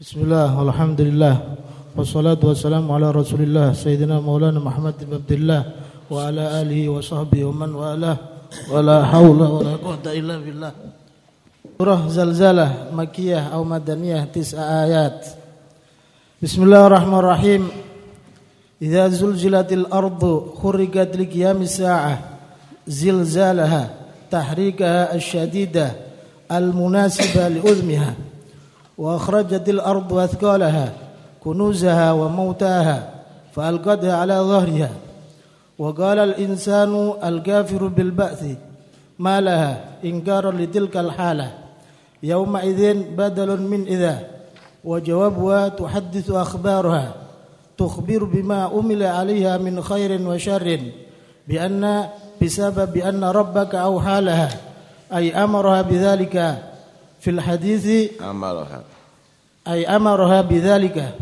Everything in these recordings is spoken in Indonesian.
Bismillah, alhamdulillah. Wassalatu wassalamu ala rasulillah Sayyidina maulana Muhammad ibn Abdillah Wa ala alihi wa sahbihi wa man wa ala Wa la hawla wa la quwata illa billah. Surah Zalzalah Makiyah atau Madaniyah Tis'a ayat. Bismillahirrahmanirrahim. Idza zulzilatil ardu khurigat liqiyamis sa'ah zilzalaha tahrikaha asyadidah al munasiba li وأخرجت الأرض أثقالها كنوزها وموتاها فألقتها على ظهرها. وقال الإنسان الكافر بالبأث ما لها؟ إنكارا لتلك الحالة. يومئذ بدل من إذا. وجوابها تحدث أخبارها. تخبر بما أمل عليها من خير وشر بأن بسبب أن ربك أوحى لها أي أمرها بذلك. في الحديث أمرها. أي أمرها بذلك.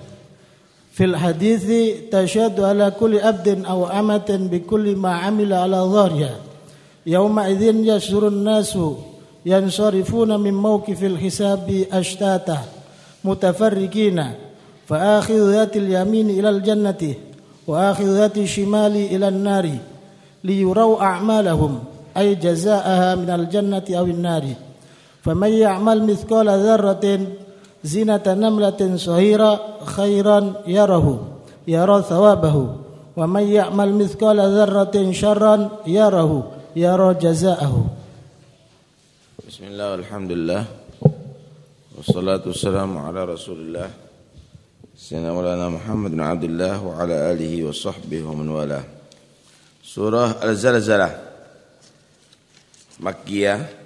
في الحديث تشهد على كل عبد أو أمة بكل ما عمل على ظهرها. يومئذ يسر الناس ينصرفون من موقف الحساب أشتاتا متفرقين فآخذ ذات اليمين إلى الجنة وآخذ ذات الشمال إلى النار ليروا أعمالهم أي جزاءها من الجنة أو النار. فمن يعمل مثقال ذرة زينة نملة صغيرة خيرا يره يرى ثوابه. ومن يعمل مثقال ذرة شرا يره يرى جزاءه. بسم الله والحمد لله. والصلاة والسلام على رسول الله. سيدنا مولانا محمد بن عبد الله وعلى آله وصحبه ومن والاه. سورة الزلزلة. Makkiyah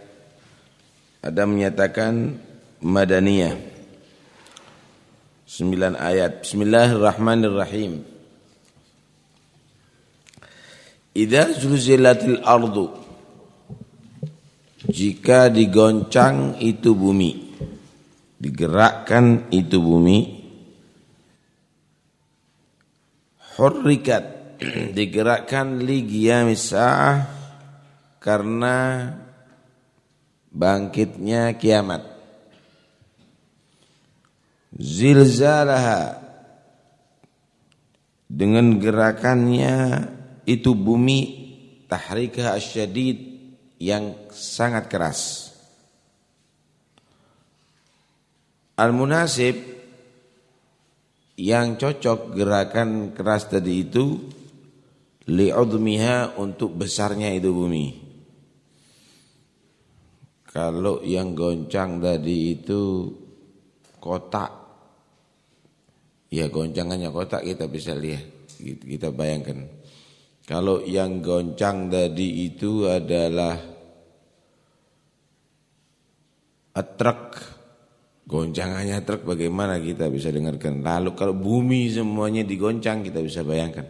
ada menyatakan Madaniyah. Sembilan ayat. Bismillahirrahmanirrahim. Idza zulzilatil ardu jika digoncang itu bumi digerakkan itu bumi hurrikat digerakkan li sa'ah karena bangkitnya kiamat. Zilzalaha dengan gerakannya itu bumi tahrikah asyadid yang sangat keras. Al-munasib yang cocok gerakan keras tadi itu li'udmiha untuk besarnya itu bumi. Kalau yang goncang tadi itu kotak, ya goncangannya kotak kita bisa lihat, kita bayangkan. Kalau yang goncang tadi itu adalah truk, goncangannya truk bagaimana kita bisa dengarkan. Lalu kalau bumi semuanya digoncang kita bisa bayangkan.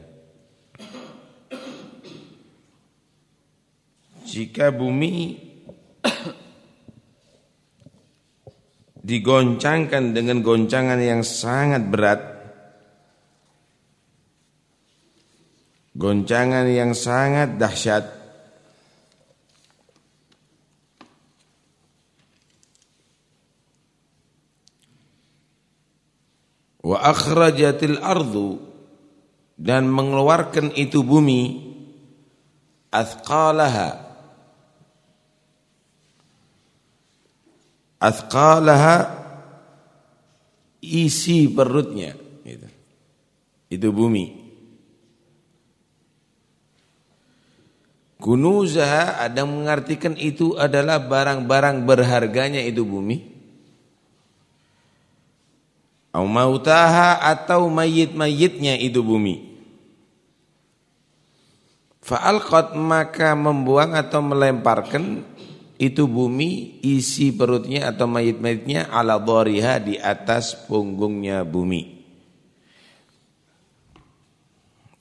Jika bumi digoncangkan dengan goncangan yang sangat berat. Goncangan yang sangat dahsyat. Wa akhrajatil ardu dan mengeluarkan itu bumi athqalaha Athqalaha isi perutnya itu. Itu bumi. Kunuzaha ada mengartikan itu adalah barang-barang berharganya itu bumi. Au mautaha atau mayit-mayitnya itu bumi. Fa'alqat maka membuang atau melemparkan itu bumi isi perutnya atau mayit-mayitnya ala dhariha di atas punggungnya bumi.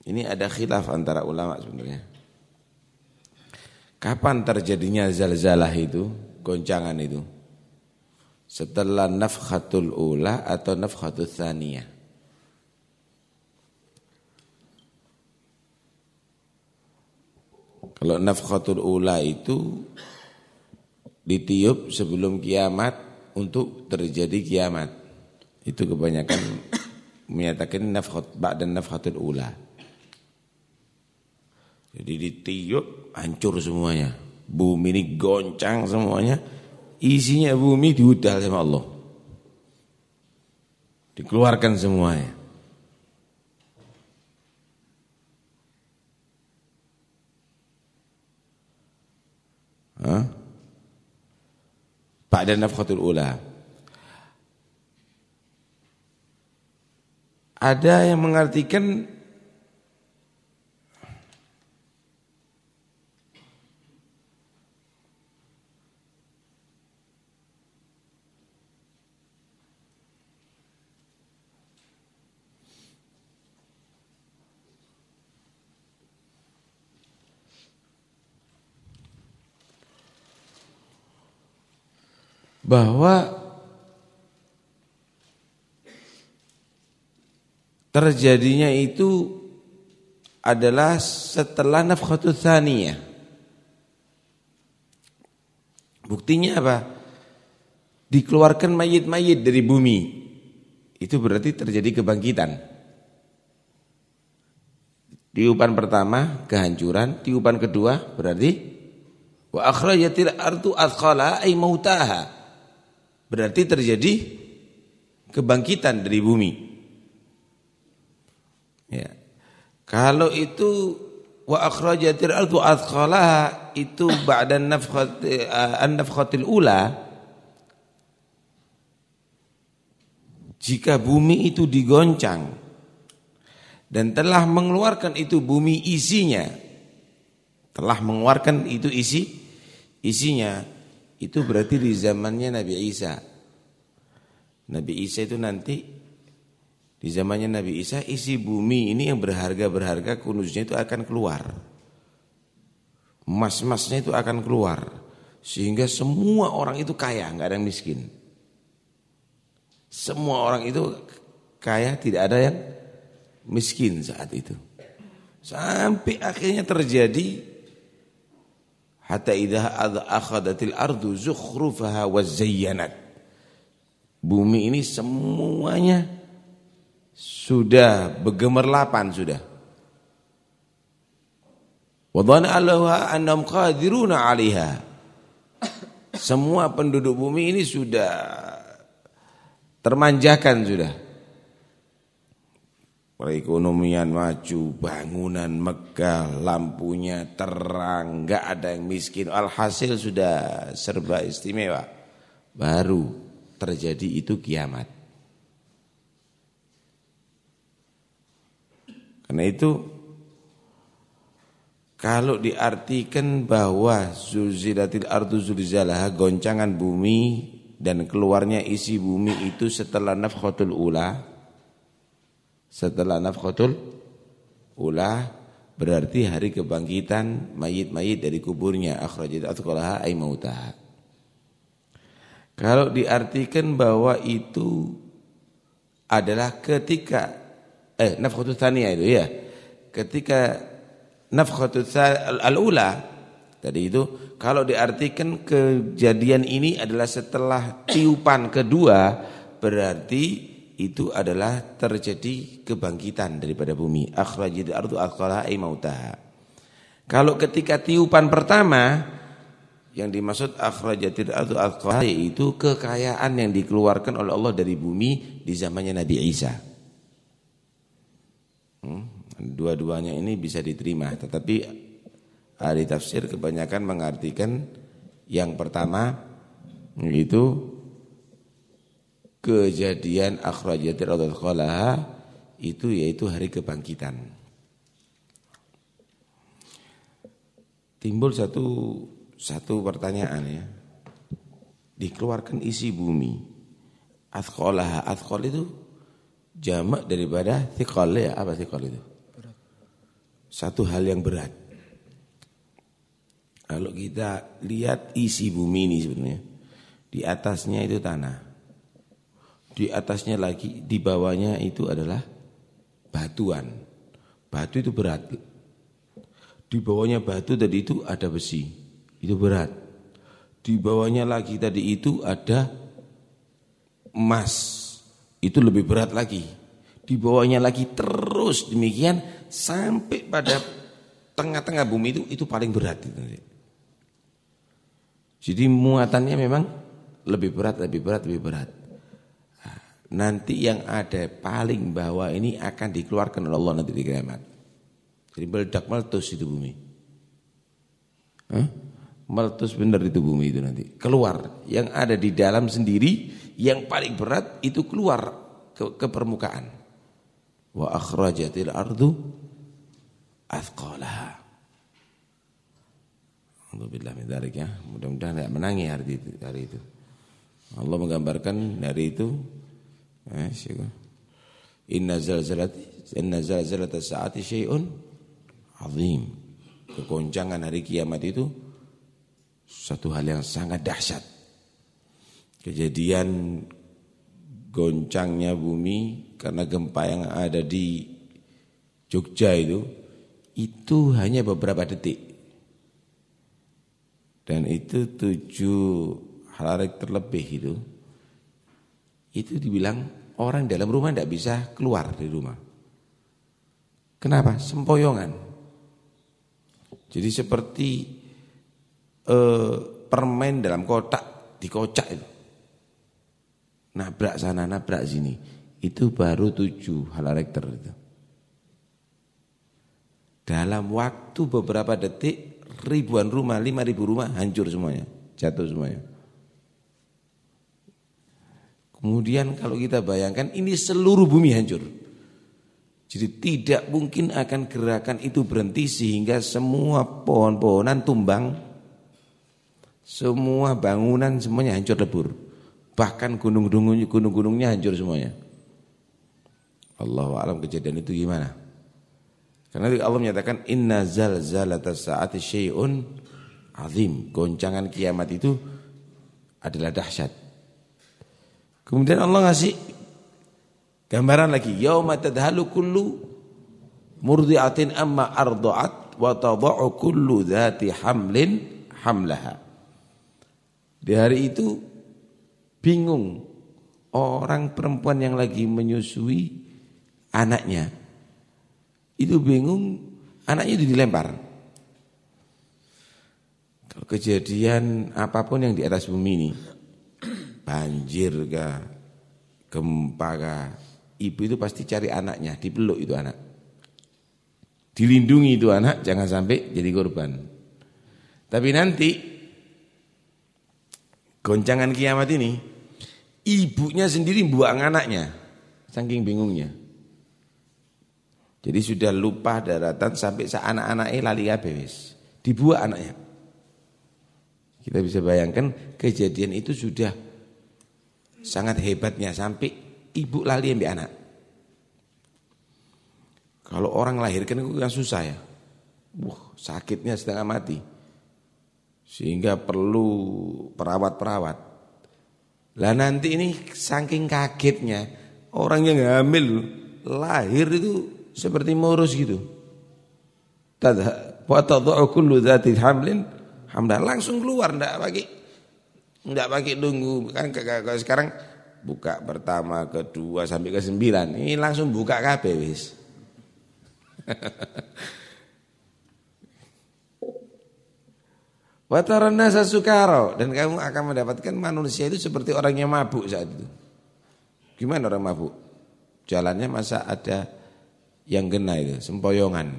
Ini ada khilaf antara ulama sebenarnya. Kapan terjadinya zalzalah itu, goncangan itu? Setelah nafkhatul ula atau nafkhatul thaniyah. Kalau nafkhatul ula itu ditiup sebelum kiamat untuk terjadi kiamat. Itu kebanyakan menyatakan nafkhat dan nafkhatul ula. Jadi ditiup hancur semuanya. Bumi ini goncang semuanya. Isinya bumi diudal sama Allah. Dikeluarkan semuanya. Hah? Ba'da nafkhatul ula. Ada yang mengartikan bahwa terjadinya itu adalah setelah nafkhatul tsaniyah. Buktinya apa? Dikeluarkan mayit-mayit dari bumi. Itu berarti terjadi kebangkitan. Tiupan pertama kehancuran, tiupan kedua berarti wa akhrajatil ardu athqala ay mautaha. Berarti terjadi kebangkitan dari bumi. Ya. Kalau itu wa akhrajatil ardu athqalaha itu ba'da eh, an-nafkhatil ula jika bumi itu digoncang dan telah mengeluarkan itu bumi isinya telah mengeluarkan itu isi isinya itu berarti di zamannya Nabi Isa Nabi Isa itu nanti di zamannya Nabi Isa isi bumi ini yang berharga-berharga kunuznya itu akan keluar. Emas-emasnya itu akan keluar. Sehingga semua orang itu kaya, nggak ada yang miskin. Semua orang itu kaya, tidak ada yang miskin saat itu. Sampai akhirnya terjadi hatta idza akhadatil ardu zukhrufaha wa zayyanat. Bumi ini semuanya sudah bergemerlapan sudah. Wadhana Allah annam qadiruna 'alaiha. Semua penduduk bumi ini sudah termanjakan sudah. Perekonomian maju, bangunan megah, lampunya terang, enggak ada yang miskin. Alhasil sudah serba istimewa. Baru terjadi itu kiamat. Karena itu kalau diartikan bahwa zulzilatil ardu zulzalaha goncangan bumi dan keluarnya isi bumi itu setelah nafkhatul ula setelah nafkhatul ula berarti hari kebangkitan mayit-mayit dari kuburnya akhrajat atqalaha ay mautaha kalau diartikan bahwa itu adalah ketika eh nafkhatul tsaniyah itu ya. Ketika nafkhatul al-ula tadi itu kalau diartikan kejadian ini adalah setelah tiupan kedua berarti itu adalah terjadi kebangkitan daripada bumi. Akhrajat ardu aqala ay mautaha. Kalau ketika tiupan pertama yang dimaksud akhrajatil ardu aqala itu kekayaan yang dikeluarkan oleh Allah dari bumi di zamannya Nabi Isa. Hmm, dua-duanya ini bisa diterima, tetapi ahli tafsir kebanyakan mengartikan yang pertama itu kejadian akhrajatir khalaha itu yaitu hari kebangkitan. Timbul satu satu pertanyaan ya. Dikeluarkan isi bumi. Athqalaha, athqal itu jamak daripada thiqal ya apa thiqal itu satu hal yang berat kalau kita lihat isi bumi ini sebenarnya di atasnya itu tanah di atasnya lagi di bawahnya itu adalah batuan batu itu berat di bawahnya batu tadi itu ada besi itu berat di bawahnya lagi tadi itu ada emas itu lebih berat lagi. Di bawahnya lagi terus demikian sampai pada tengah-tengah bumi itu itu paling berat itu. Jadi muatannya memang lebih berat, lebih berat, lebih berat. Nanti yang ada paling bawah ini akan dikeluarkan oleh Allah nanti di kiamat. Jadi meledak meletus itu bumi. Hah? Meletus benar itu bumi itu nanti. Keluar. Yang ada di dalam sendiri yang paling berat itu keluar ke, ke permukaan. Wa akhrajatil ardu athqalaha. Alhamdulillah min ya. Mudah-mudahan tidak menangi hari itu, hari itu. Allah menggambarkan hari itu Inna zalzalati inna zalzalata sa'ati syai'un azim. Kegoncangan hari kiamat itu satu hal yang sangat dahsyat. Kejadian goncangnya bumi karena gempa yang ada di Jogja itu itu hanya beberapa detik. Dan itu tujuh halarik terlebih itu itu dibilang orang dalam rumah tidak bisa keluar dari rumah. Kenapa? Sempoyongan. Jadi seperti eh, permen dalam kotak, dikocak itu. Nabrak sana, nabrak sini. Itu baru tujuh hal rektor itu. Dalam waktu beberapa detik, ribuan rumah, lima ribu rumah hancur semuanya. Jatuh semuanya. Kemudian kalau kita bayangkan ini seluruh bumi hancur. Jadi tidak mungkin akan gerakan itu berhenti sehingga semua pohon-pohonan tumbang, semua bangunan semuanya hancur lebur. Bahkan gunung-gunungnya gunung-gunungnya hancur semuanya. Allah alam kejadian itu gimana? Karena Allah menyatakan inna zalzalata saati syai'un azim. Goncangan kiamat itu adalah dahsyat. Kemudian Allah ngasih Gambaran lagi, yauma tadhalu kullu murdi'atin amma arda'at wa tada'u kullu dhati hamlin hamlaha. Di hari itu bingung orang perempuan yang lagi menyusui anaknya. Itu bingung anaknya itu dilempar. Kalau kejadian apa pun yang di atas bumi ini, banjir kah, gempa kah, ibu itu pasti cari anaknya, dipeluk itu anak. Dilindungi itu anak, jangan sampai jadi korban. Tapi nanti goncangan kiamat ini, ibunya sendiri buang anaknya, saking bingungnya. Jadi sudah lupa daratan sampai anak-anaknya lali kabeh Dibuat anaknya. Kita bisa bayangkan kejadian itu sudah sangat hebatnya sampai ibu lali ambil anak. Kalau orang lahirkan itu kan susah ya. Wah, sakitnya setengah mati. Sehingga perlu perawat-perawat. Lah nanti ini saking kagetnya orang yang hamil lahir itu seperti morus gitu. Tada wa tadhu kullu dzati hamlin hamdan langsung keluar ndak pakai ndak pakai nunggu kan sekarang buka pertama, kedua sampai ke sembilan. Ini langsung buka kabeh wis. Watarana sasukaro dan kamu akan mendapatkan manusia itu seperti orang yang mabuk saat itu. Gimana orang mabuk? Jalannya masa ada yang kena itu, sempoyongan.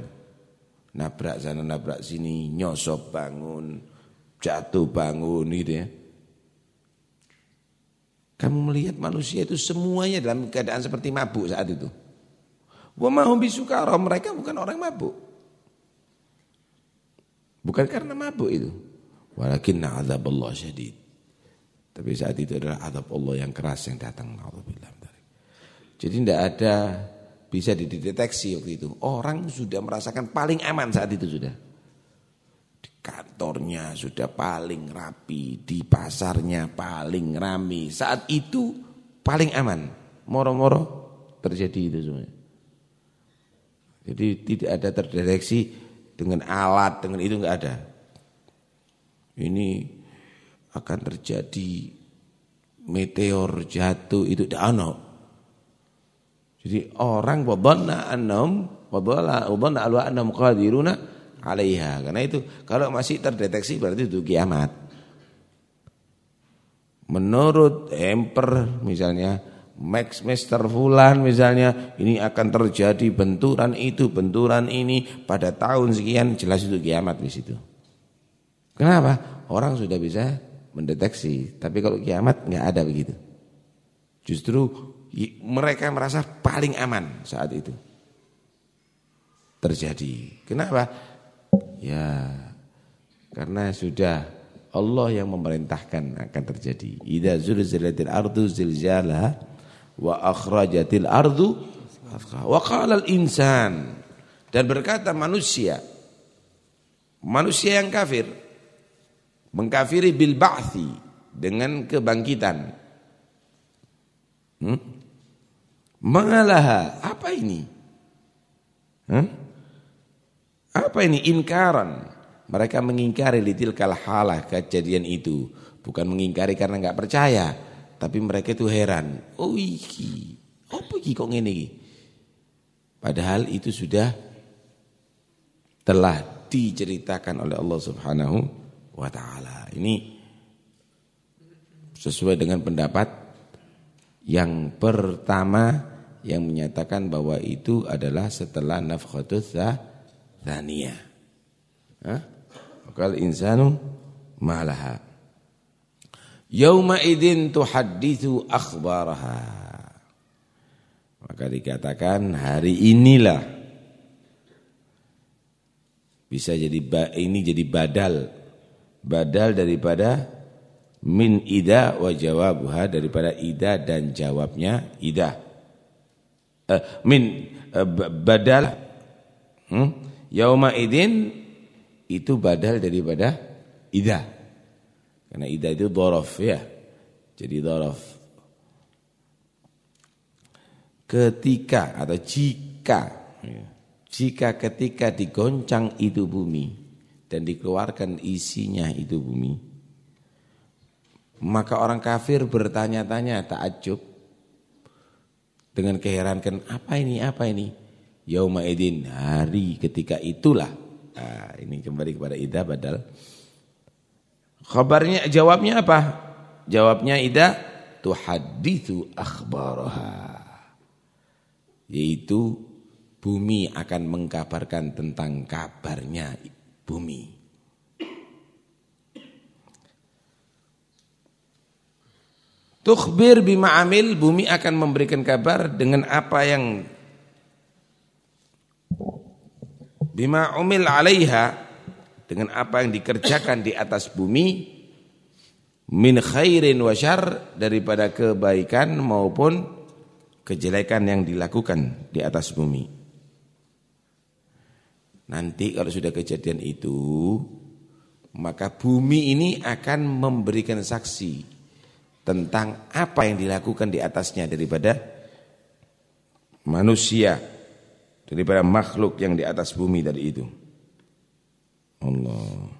Nabrak sana, nabrak sini, nyosop bangun, jatuh bangun gitu ya. Kamu melihat manusia itu semuanya dalam keadaan seperti mabuk saat itu. Wa mahum bisukara, mereka bukan orang mabuk. Bukan karena mabuk itu. Walakinna azab Allah syadid. Tapi saat itu adalah azab Allah yang keras yang datang. Jadi tidak ada bisa dideteksi waktu itu. Orang sudah merasakan paling aman saat itu sudah. Kantornya sudah paling rapi, di pasarnya paling rami. Saat itu paling aman. Moro-moro terjadi itu semua. Jadi tidak ada terdeteksi dengan alat, dengan itu enggak ada. Ini akan terjadi meteor jatuh itu tidak ada. Jadi orang wadhanna annahum wadhanna alwa annahum qadiruna 'alaiha. Karena itu kalau masih terdeteksi berarti itu kiamat. Menurut emper misalnya Max Master Fulan misalnya ini akan terjadi benturan itu, benturan ini pada tahun sekian jelas itu kiamat di situ. Kenapa? Orang sudah bisa mendeteksi, tapi kalau kiamat nggak ada begitu. Justru mereka merasa paling aman saat itu terjadi. Kenapa? Ya, karena sudah Allah yang memerintahkan akan terjadi. Idza zulzilatil ardu zilzalaha wa akhrajatil ardu wa qala al insan dan berkata manusia manusia yang kafir mengkafiri bil ba'thi dengan kebangkitan Hmm? Mengalaha, apa ini? Hmm? Apa ini inkaran? Mereka mengingkari litil kalhalah kejadian itu. Bukan mengingkari karena nggak percaya, tapi mereka itu heran. Oh iki, apa iki kok ngene? Padahal itu sudah telah diceritakan oleh Allah Subhanahu wa taala. Ini sesuai dengan pendapat yang pertama yang menyatakan bahwa itu adalah setelah nafkhatus tsaniyah. Hah? Qal insanu malaha. Yauma idzin tuhadditsu akhbaraha. Maka dikatakan hari inilah bisa jadi ini jadi badal badal daripada min ida wa jawabuha daripada ida dan jawabnya ida uh, min uh, badal hmm? Yauma idin itu badal daripada ida. Karena ida itu dorof ya. Jadi dorof. Ketika atau jika ya. jika ketika digoncang itu bumi dan dikeluarkan isinya itu bumi maka orang kafir bertanya-tanya takjub dengan keheranan apa ini? Apa ini yauma idin hari ketika itulah. Nah, ini kembali kepada ida badal kabarnya jawabnya apa? Jawabnya ida tuhaditsu akhbaraha. Yaitu bumi akan mengkabarkan tentang kabarnya bumi. Tukhbir bima amil, bumi akan memberikan kabar dengan apa yang bima umil alaiha dengan apa yang dikerjakan di atas bumi min khairin wa syar daripada kebaikan maupun kejelekan yang dilakukan di atas bumi. Nanti kalau sudah kejadian itu maka bumi ini akan memberikan saksi tentang apa yang dilakukan di atasnya daripada manusia daripada makhluk yang di atas bumi tadi itu. Allah.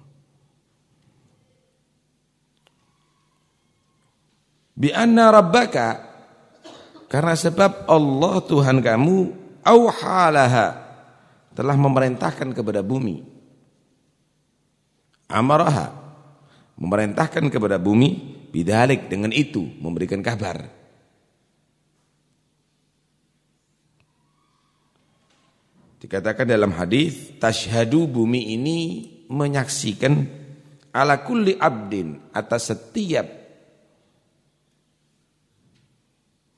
Bi anna rabbaka karena sebab Allah Tuhan kamu auhalaha telah memerintahkan kepada bumi amaraha memerintahkan kepada bumi Bidalik dengan itu memberikan kabar. Dikatakan dalam hadis tashhadu bumi ini menyaksikan ala kulli abdin atas setiap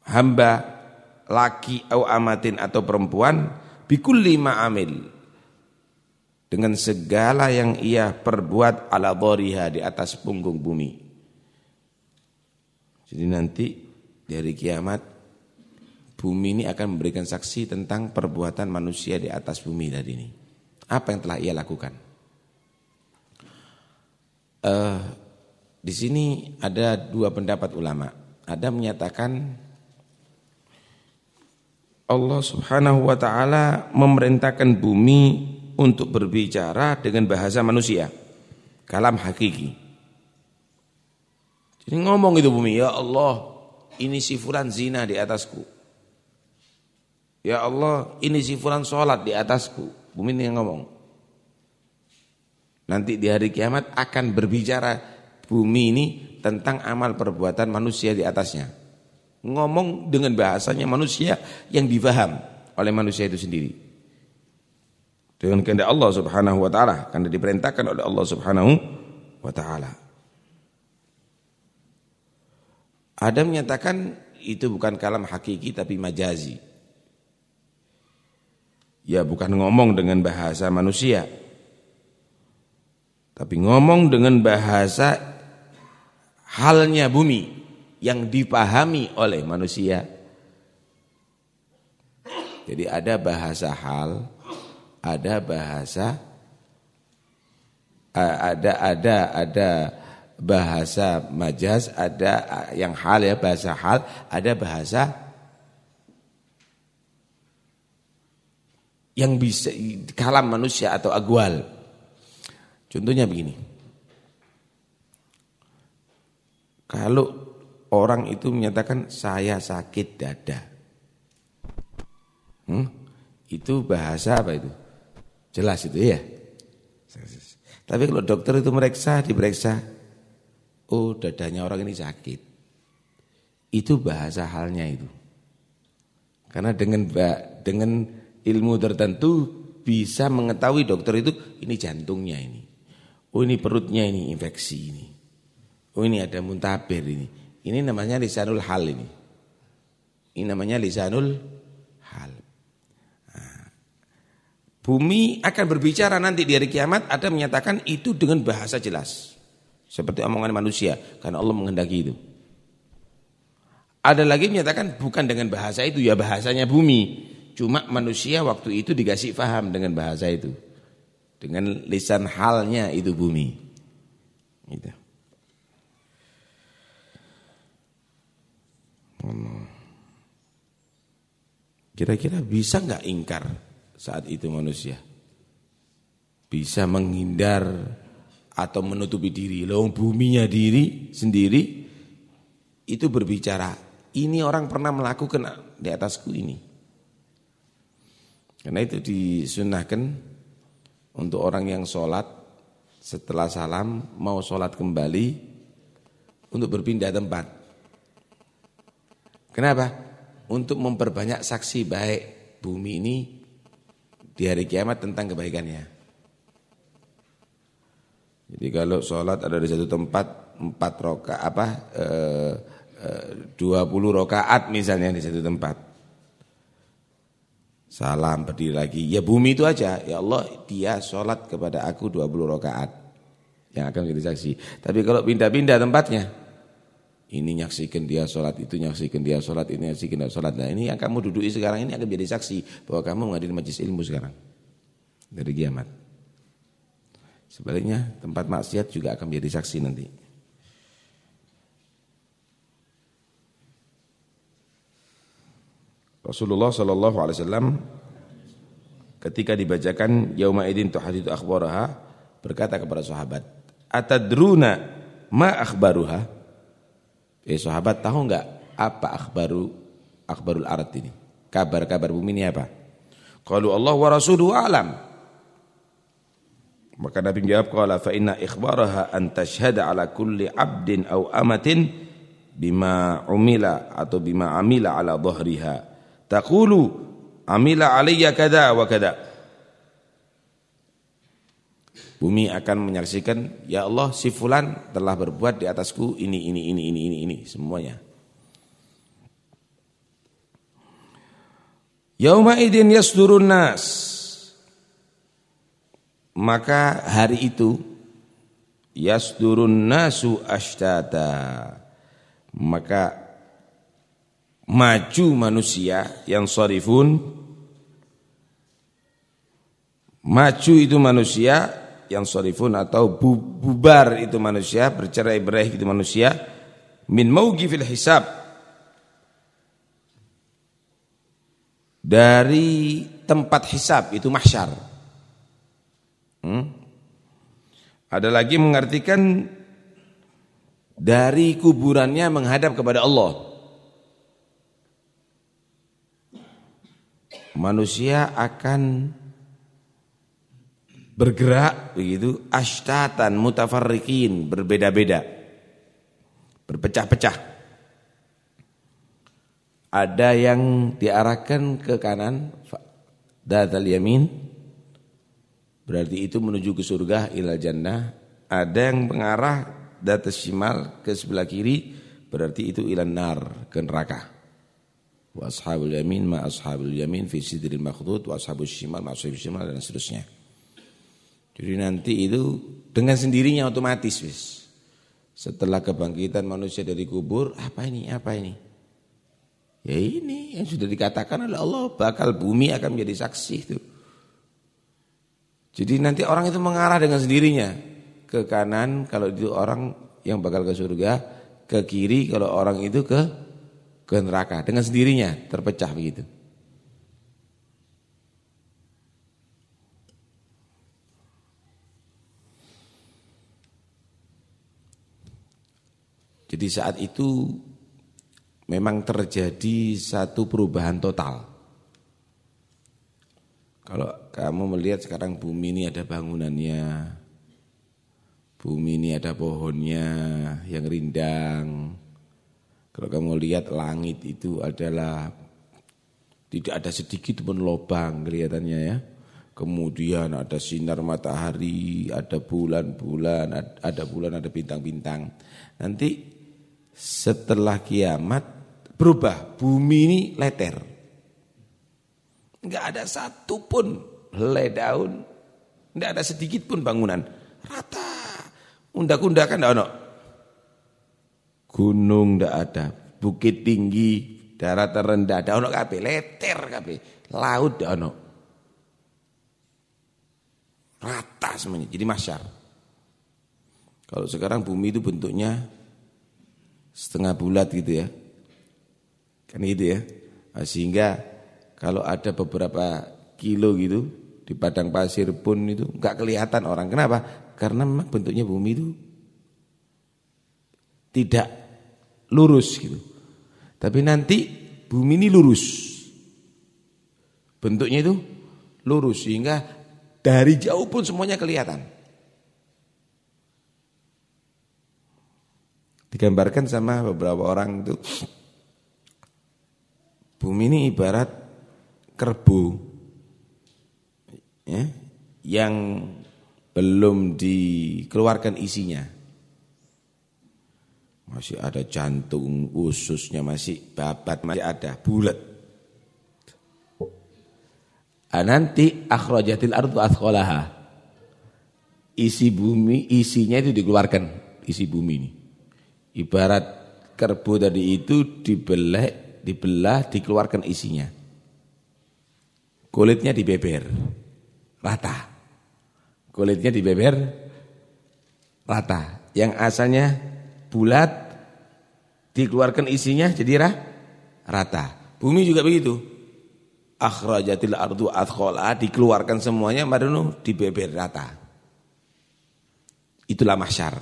hamba laki atau amatin atau perempuan bikulli ma'amil dengan segala yang ia perbuat ala dhariha di atas punggung bumi. Jadi nanti dari kiamat bumi ini akan memberikan saksi tentang perbuatan manusia di atas bumi tadi ini. Apa yang telah ia lakukan? Uh, di sini ada dua pendapat ulama. Ada menyatakan Allah Subhanahu wa taala memerintahkan bumi untuk berbicara dengan bahasa manusia. Kalam hakiki. Jadi ngomong itu bumi, ya Allah, ini si fulan zina di atasku. Ya Allah, ini si fulan sholat di atasku. Bumi ini yang ngomong. Nanti di hari kiamat akan berbicara bumi ini tentang amal perbuatan manusia di atasnya. Ngomong dengan bahasanya manusia yang difaham oleh manusia itu sendiri. Dengan kehendak Allah Subhanahu wa taala karena diperintahkan oleh Allah Subhanahu wa taala. Adam menyatakan itu bukan kalam hakiki tapi majazi. Ya bukan ngomong dengan bahasa manusia. Tapi ngomong dengan bahasa halnya bumi yang dipahami oleh manusia. Jadi ada bahasa hal, ada bahasa ada ada ada bahasa majaz, ada yang hal ya bahasa hal, ada bahasa yang bisa kalam manusia atau agwal. Contohnya begini. Kalau orang itu menyatakan saya sakit dada. Hmm? Itu bahasa apa itu? Jelas itu ya. Tapi kalau dokter itu meriksa, diperiksa, oh dadanya orang ini sakit. Itu bahasa halnya itu. Karena dengan dengan ilmu tertentu bisa mengetahui dokter itu ini jantungnya ini. Oh ini perutnya ini infeksi ini. Oh ini ada muntabir ini. Ini namanya lisanul hal ini. Ini namanya lisanul hal. Nah, bumi akan berbicara nanti di hari kiamat ada menyatakan itu dengan bahasa jelas. Seperti omongan manusia karena Allah menghendaki itu. Ada lagi menyatakan bukan dengan bahasa itu ya bahasanya bumi. Cuma manusia waktu itu dikasih faham dengan bahasa itu. Dengan lisan halnya itu bumi. Gitu. Kira-kira bisa nggak ingkar saat itu manusia? Bisa menghindar atau menutupi diri. Loh buminya diri sendiri itu berbicara. Ini orang pernah melakukan di atasku ini. Karena itu disunahkan untuk orang yang sholat setelah salam mau sholat kembali untuk berpindah tempat. Kenapa? Untuk memperbanyak saksi baik bumi ini di hari kiamat tentang kebaikannya. Jadi kalau sholat ada di satu tempat empat roka apa eh, eh, 20 rokaat misalnya di satu tempat Salam berdiri lagi. Ya bumi itu aja. Ya Allah dia sholat kepada aku 20 rakaat. Yang akan menjadi saksi. Tapi kalau pindah-pindah tempatnya. Ini nyaksikan dia sholat, itu nyaksikan dia sholat, ini nyaksikan dia sholat. Nah ini yang kamu duduki sekarang ini akan menjadi saksi. Bahwa kamu menghadiri majlis ilmu sekarang. Dari kiamat. Sebaliknya tempat maksiat juga akan menjadi saksi nanti. Rasulullah sallallahu alaihi wasallam ketika dibacakan yauma idin tuhadithu akhbaraha berkata kepada sahabat, "Atadruna ma akhbaruha?" Eh sahabat tahu enggak apa akhbaru akhbarul ard ini? Kabar-kabar bumi ini apa? Qalu Allah wa rasuluhu alam. Maka Nabi menjawab qala fa inna ikhbaraha an tashhada ala kulli 'abdin aw amatin bima umila atau bima amila ala dhahriha Taqulu amila alayya kada wa kada. Bumi akan menyaksikan, ya Allah si fulan telah berbuat di atasku ini ini ini ini ini ini semuanya. Yauma idin yasdurun nas. Maka hari itu yasdurun nasu ashtata. Maka maju manusia yang sorifun maju itu manusia yang sorifun atau bubar itu manusia bercerai-berai itu manusia min fil hisab. Dari tempat hisab itu mahsyar. Hmm? ada lagi mengartikan dari kuburannya menghadap kepada Allah manusia akan bergerak begitu ashtatan mutafarriqin berbeda-beda berpecah-pecah. Ada yang diarahkan ke kanan datal yamin berarti itu menuju ke surga ila jannah. Ada yang mengarah datal shimal ke sebelah kiri berarti itu ila nar ke neraka wa ashabul yamin ma ashabul yamin fi sidril makhdud wa ashabul shimal ma ashabul shimal dan seterusnya jadi nanti itu dengan sendirinya otomatis wis. Setelah kebangkitan manusia dari kubur, apa ini? Apa ini? Ya ini yang sudah dikatakan oleh Allah, bakal bumi akan menjadi saksi itu. Jadi nanti orang itu mengarah dengan sendirinya ke kanan kalau itu orang yang bakal ke surga, ke kiri kalau orang itu ke ke neraka dengan sendirinya terpecah begitu. Jadi saat itu memang terjadi satu perubahan total. Kalau kamu melihat sekarang bumi ini ada bangunannya, bumi ini ada pohonnya yang rindang. Kalau kamu lihat langit itu adalah tidak ada sedikit pun lubang kelihatannya ya. Kemudian ada sinar matahari, ada bulan-bulan, ada bulan, ada bintang-bintang. Nanti setelah kiamat berubah. Bumi ini leter. Enggak ada satu pun helai daun. Enggak ada sedikit pun bangunan. Rata. Undak-undak kan enggak ada. Gunung enggak ada. Bukit tinggi, darat terendah, ada ono kabeh, leter kabeh. Laut enggak ono. Rata semuanya, jadi masyar. Kalau sekarang bumi itu bentuknya setengah bulat gitu ya. Kan gitu ya. Nah, sehingga kalau ada beberapa kilo gitu di padang pasir pun itu enggak kelihatan orang. Kenapa? Karena memang bentuknya bumi itu tidak lurus gitu. Tapi nanti bumi ini lurus. Bentuknya itu lurus sehingga dari jauh pun semuanya kelihatan. digambarkan sama beberapa orang itu bumi ini ibarat kerbau ya, yang belum dikeluarkan isinya masih ada jantung ususnya masih babat masih ada bulat ah, nanti akhrajatil ardu athqalaha isi bumi isinya itu dikeluarkan isi bumi ini Ibarat kerbau tadi itu dibelah, dibelah, dikeluarkan isinya. Kulitnya dibeber, rata. Kulitnya dibeber, rata. Yang asalnya bulat, dikeluarkan isinya jadi rata. Bumi juga begitu. Akhrajatil ardu adkhola, dikeluarkan semuanya, marunu dibeber rata. Itulah mahsyar.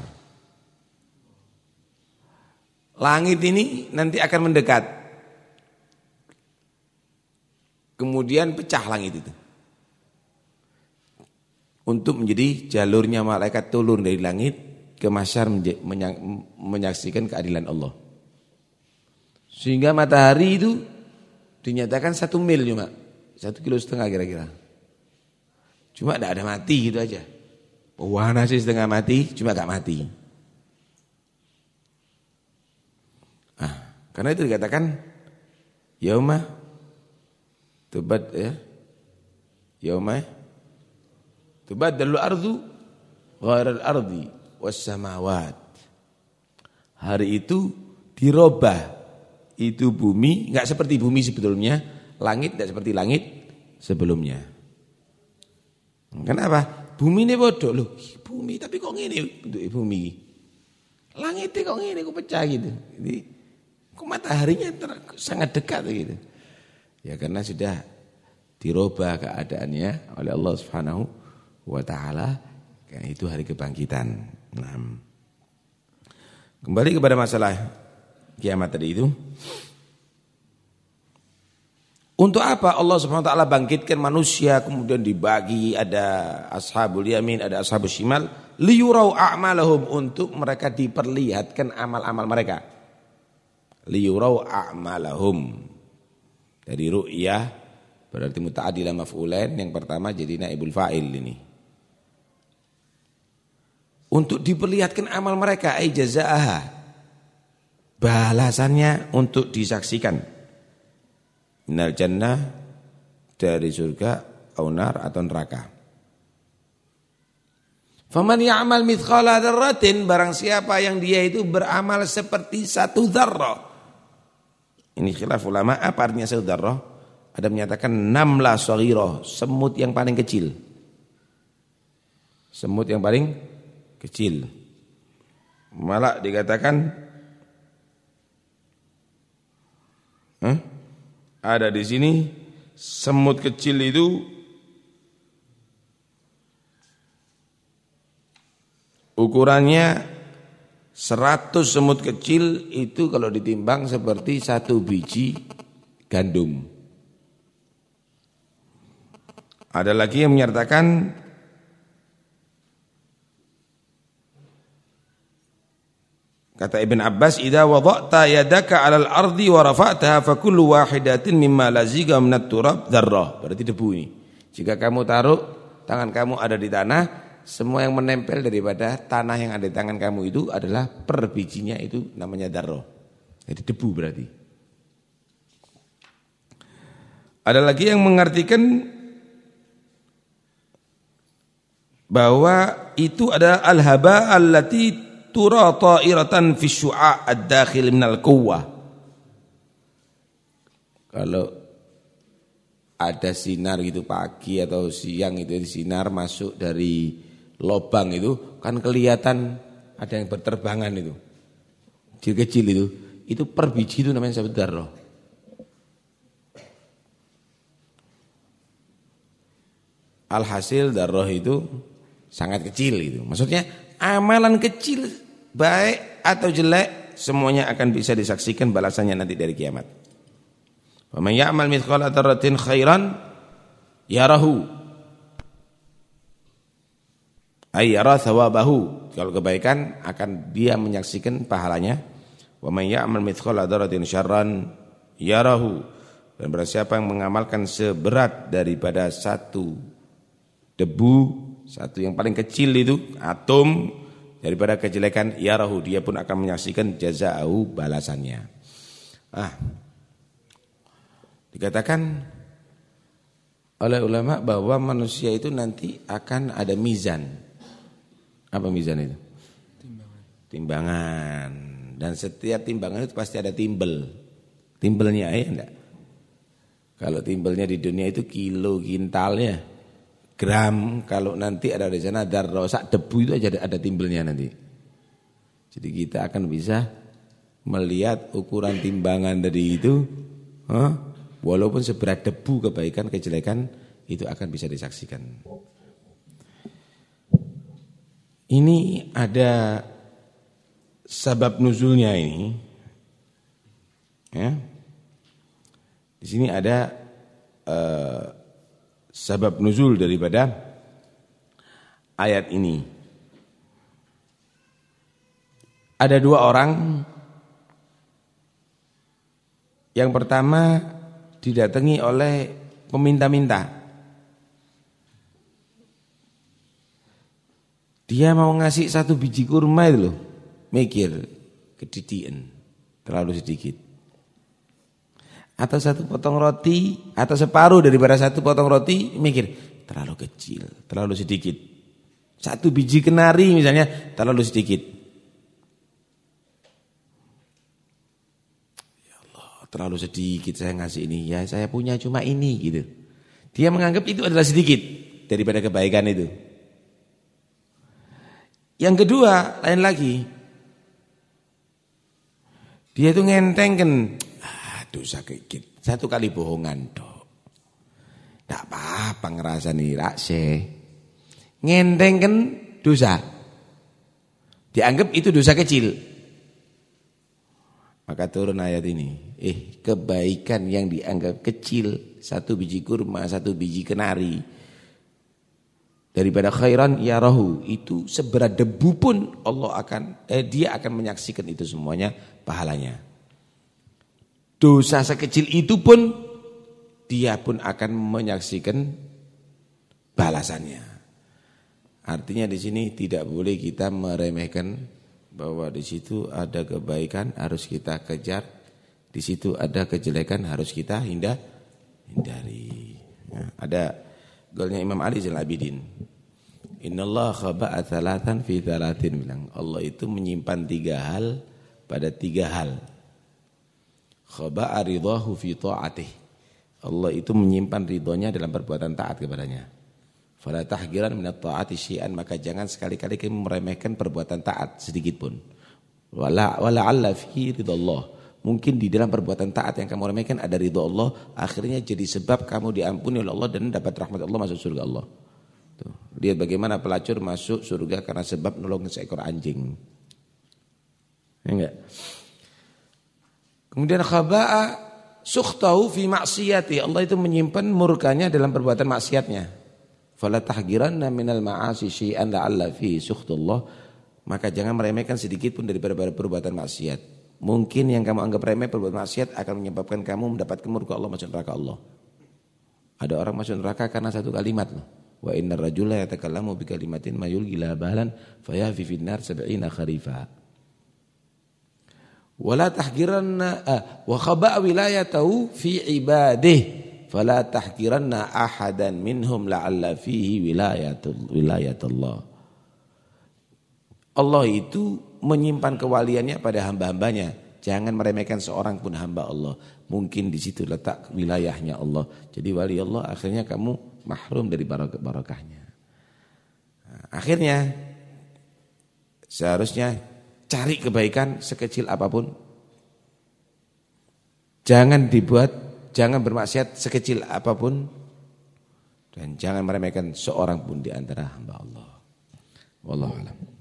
Langit ini nanti akan mendekat. Kemudian pecah langit itu. Untuk menjadi jalurnya malaikat turun dari langit ke masyar menyaksikan keadilan Allah. Sehingga matahari itu dinyatakan satu mil cuma. Satu kilo setengah kira-kira. Cuma tidak ada mati gitu aja. Pewarna sih setengah mati, cuma gak mati. Karena itu dikatakan yauma tubad ya. Yauma tubaddalu ardu ghairal ardi was samawat. Hari itu dirubah itu bumi enggak seperti bumi sebetulnya, langit enggak seperti langit sebelumnya. Kenapa? Bumi ini bodoh loh, bumi tapi kok ngene bentuk bumi. Langit kok ngene kok pecah gitu. Jadi Kok mataharinya sangat dekat gitu. Ya karena sudah dirubah keadaannya oleh Allah Subhanahu wa taala. Itu hari kebangkitan. Nah. Kembali kepada masalah kiamat tadi itu. Untuk apa Allah Subhanahu wa taala bangkitkan manusia kemudian dibagi ada ashabul yamin, ada ashabul shimal liyurau a'malahum untuk mereka diperlihatkan amal-amal mereka. Liyurau a'malahum. Dari ru'yah berarti muta'addilah maf'ulain yang pertama jadi naibul fa'il ini. Untuk diperlihatkan amal mereka ai jazaaha. Balasannya untuk disaksikan minal jannah dari surga aunar atau neraka. Faman ya'mal mithqala dzarratin barang siapa yang dia itu beramal seperti satu dzarrah. Ini khilaf ulama apa artinya satu dzarrah? Ada menyatakan namla saghirah, semut yang paling kecil. Semut yang paling kecil. Malah dikatakan huh? ada di sini semut kecil itu ukurannya 100 semut kecil itu kalau ditimbang seperti satu biji gandum. Ada lagi yang menyertakan Kata Ibn Abbas, "Idza wada'ta yadaka 'alal ardi wa rafa'taha fa kullu wahidatin mimma laziga minat turab dzarrah." Berarti debu ini. Jika kamu taruh tangan kamu ada di tanah, semua yang menempel daripada tanah yang ada di tangan kamu itu adalah per bijinya itu namanya dzarrah. Jadi debu berarti. Ada lagi yang mengartikan bahwa itu adalah al-haba allati tura ta'iratan fi syu'a ad-dakhil minal. Kalau ada sinar gitu pagi atau siang itu sinar masuk dari lobang itu kan kelihatan ada yang berterbangan itu. Kecil-kecil itu. Itu per biji itu namanya sabut darroh. Alhasil darroh itu sangat kecil itu. Maksudnya amalan kecil baik atau jelek semuanya akan bisa disaksikan balasannya nanti dari kiamat. Wa ya'mal mithqala dzarratin khairan yarahu. Ay yara thawabahu. Kalau kebaikan akan dia menyaksikan pahalanya. Wa may ya'mal mithqala dzarratin syarran yarahu. Dan berapa siapa yang mengamalkan seberat daripada satu debu, satu yang paling kecil itu atom daripada kejelekan yarahu dia pun akan menyaksikan jazaahu balasannya. Ah. Dikatakan oleh ulama bahwa manusia itu nanti akan ada mizan. Apa mizan itu? Timbangan. Timbangan. Dan setiap timbangan itu pasti ada timbel. Timbelnya ya enggak? Kalau timbelnya di dunia itu kilo kintalnya gram kalau nanti ada di sana ada rosak debu itu aja ada, ada timbelnya nanti. Jadi kita akan bisa melihat ukuran timbangan dari itu, huh? walaupun seberat debu kebaikan kejelekan itu akan bisa disaksikan. Ini ada sebab nuzulnya ini, ya. Di sini ada uh, sebab nuzul daripada ayat ini. Ada dua orang yang pertama didatangi oleh peminta-minta. Dia mau ngasih satu biji kurma itu loh. Mikir, kedidian, terlalu sedikit atau satu potong roti atau separuh daripada satu potong roti mikir terlalu kecil, terlalu sedikit. Satu biji kenari misalnya terlalu sedikit. Ya Allah, terlalu sedikit saya ngasih ini. Ya saya punya cuma ini gitu. Dia menganggap itu adalah sedikit daripada kebaikan itu. Yang kedua, lain lagi. Dia itu ngentengkan dosa kikit. Satu kali bohongan dok. Tak apa-apa ngerasa nih rakse. Ngenteng kan dosa. Dianggap itu dosa kecil. Maka turun ayat ini. Eh, kebaikan yang dianggap kecil, satu biji kurma, satu biji kenari, daripada khairan ya rahu itu seberat debu pun Allah akan eh, dia akan menyaksikan itu semuanya pahalanya. Dosa sekecil itu pun dia pun akan menyaksikan balasannya. Artinya di sini tidak boleh kita meremehkan bahwa di situ ada kebaikan harus kita kejar, di situ ada kejelekan harus kita hindah, hindari. Ya, ada golnya Imam Ali Zainal Abidin. Innallaha khaba'a thalathan fi bilang Allah itu menyimpan tiga hal pada tiga hal. Khaba'a ridahu fi ta'atih. Allah itu menyimpan ridhonya dalam perbuatan taat kepadanya. Fala tahgiran minat ta'ati syai'an maka jangan sekali-kali kamu meremehkan perbuatan taat sedikit pun. Wala wala alla fi ridallah. Mungkin di dalam perbuatan taat yang kamu remehkan ada ridho Allah, akhirnya jadi sebab kamu diampuni oleh Allah dan dapat rahmat Allah masuk surga Allah. Tuh. Lihat bagaimana pelacur masuk surga karena sebab nolong seekor anjing. Ya enggak? Kemudian khaba'a sukhtahu fi maksiyati. Allah itu menyimpan murkanya dalam perbuatan maksiatnya. Fala tahgiranna minal ma'asi syai'an la'alla fi sukhtullah maka jangan meremehkan sedikit pun daripada perbuatan maksiat. Mungkin yang kamu anggap remeh perbuatan maksiat akan menyebabkan kamu mendapatkan murka Allah masuk neraka Allah. Ada orang masuk neraka karena satu kalimat loh. Wa innar rajula yatakallamu bi kalimatin mayul gila balan fayafi finnar sab'ina kharifa wala tahgiranna ah, wa khaba' wilayatahu fi ibadihi fala tahkiranna ahadan minhum la'alla fihi wilayatul wilayatullah. Allah itu menyimpan kewaliannya pada hamba-hambanya. Jangan meremehkan seorang pun hamba Allah. Mungkin di situ letak wilayahnya Allah. Jadi wali Allah akhirnya kamu mahrum dari barakahnya nah, akhirnya seharusnya cari kebaikan sekecil apa pun jangan dibuat jangan bermaksiat sekecil apa pun dan jangan meremehkan seorang pun di antara hamba Allah. Wallahu a'lam.